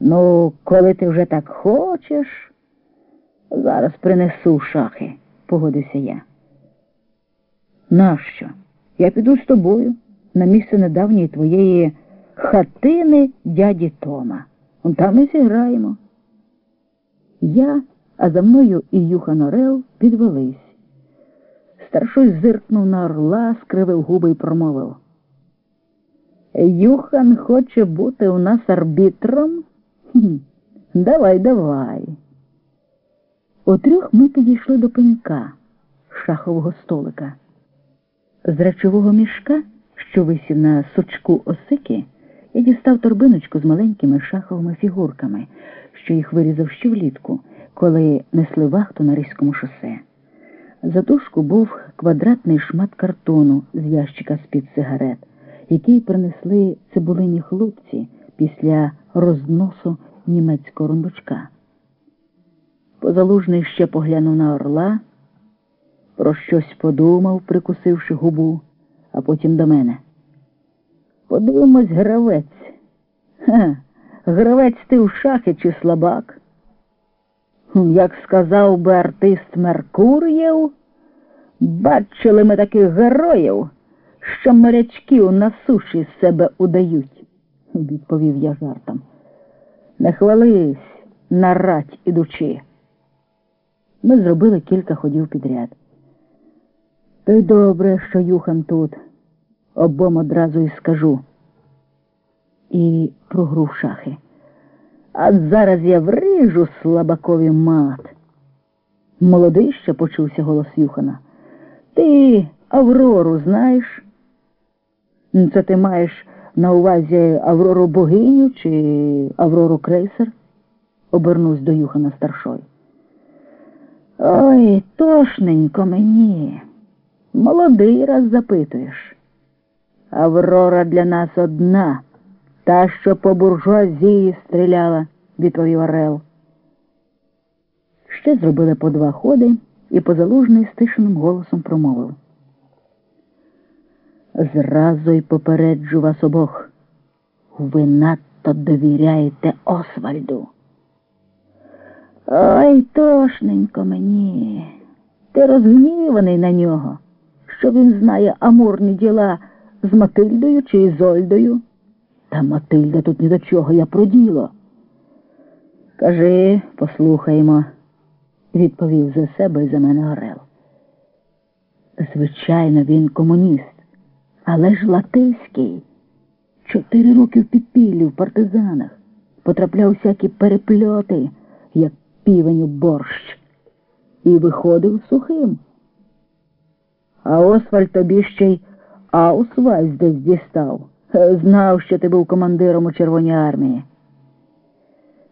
Ну, коли ти вже так хочеш, зараз принесу шахи, погодився я. Нащо? Я піду з тобою на місце недавньої твоєї хатини дяді Тома. Там і зіграємо. Я, а за мною і Юхан Орел підвелись. Старшой зиркнув на орла, скривив губи і промовив. Юхан хоче бути у нас арбітром? Давай, давай. О трьох ми підійшли до пенька шахового столика. З речового мішка, що висів на сучку осики, я дістав торбиночку з маленькими шаховими фігурками, що їх вирізав ще влітку, коли несли вахту на Ризькому шосе. За тушку був квадратний шмат картону з ящика з-під сигарет, який принесли цибулині хлопці після розносу німецького рундучка. Позалужний ще поглянув на орла, про щось подумав, прикусивши губу, а потім до мене. Подивимось, гравець. Ха, гравець ти в шахи чи слабак? Як сказав би артист Меркур'єв, бачили ми таких героїв, що морячків на суші себе удають, відповів я жартом. Не хвались, на рать ідучи. Ми зробили кілька ходів підряд. То й добре, що Юхан тут. Обом одразу і скажу. І про гру в шахи. А зараз я врижу слабакові мат. Молодий ще почувся голос Юхана. Ти Аврору знаєш? Це ти маєш на увазі Аврору богиню чи Аврору крейсер? Обернусь до Юхана старшой. Ой, тошненько мені. Молодий раз запитуєш. Аврора для нас одна, та, що по буржуазії стріляла, відповів Орел. Ще зробили по два ходи, і позалужний стишеним голосом промовив. Зразу й попереджу вас обох. Ви надто довіряєте Освальду. Ой, тошненько мені. Ти розгніваний на нього, що він знає амурні діла з Матильдою чи Ізольдою. Та Матильда тут ні до чого я про діло. Кажи, послухаймо, відповів за себе і за мене Орел. Звичайно, він комуніст, але ж латиський. Чотири роки в підпіллі в партизанах. Потрапляв всякі перепльоти, як півень у борщ, і виходив сухим. А Освальд тобі ще й Аусвайс десь дістав. Знав, що ти був командиром у Червоній армії.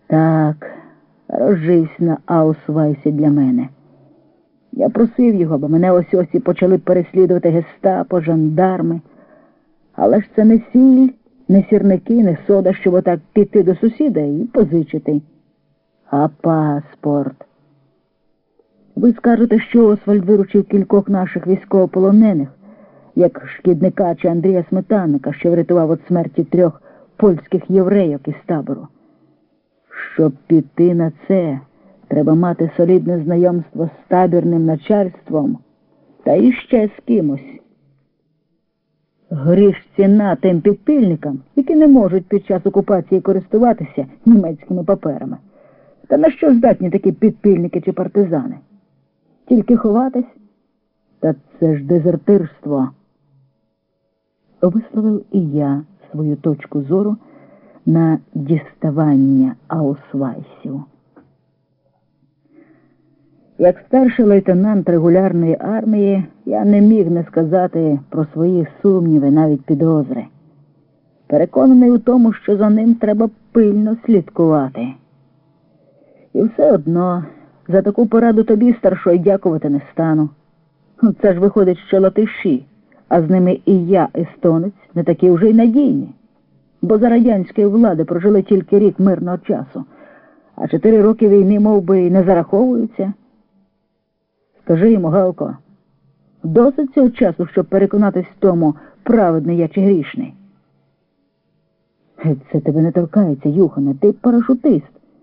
Так, розжився на Аусвайсі для мене. Я просив його, бо мене ось ось почали переслідувати гестапо, жандарми. Але ж це не сіль, не сірники, не сода, щоб отак піти до сусіда і позичити. А паспорт. Ви скажете, що Освальд виручив кількох наших військовополонених, як шкідника чи Андрія Сметанника, що врятував від смерті трьох польських єврейок із табору. Щоб піти на це, треба мати солідне знайомство з табірним начальством та іще з кимось. Гріш ціна тим підпільникам, які не можуть під час окупації користуватися німецькими паперами. Та на що здатні такі підпільники чи партизани? Тільки ховатись? Та це ж дезертирство. Висловив і я свою точку зору на діставання аусвайсів. Як старший лейтенант регулярної армії, я не міг не сказати про свої сумніви, навіть підозри. Переконаний у тому, що за ним треба пильно слідкувати. І все одно за таку пораду тобі, старшой, дякувати не стану. Це ж виходить, що латиші, а з ними і я, естонець, не такі вже й надійні. Бо за радянської влади прожили тільки рік мирного часу, а чотири роки війни мов би, не зараховуються. Скажи йому, Галко, досить цього часу, щоб переконатись в тому, праведний я чи грішний. Це тебе не торкається, Юхане, ти парашутист.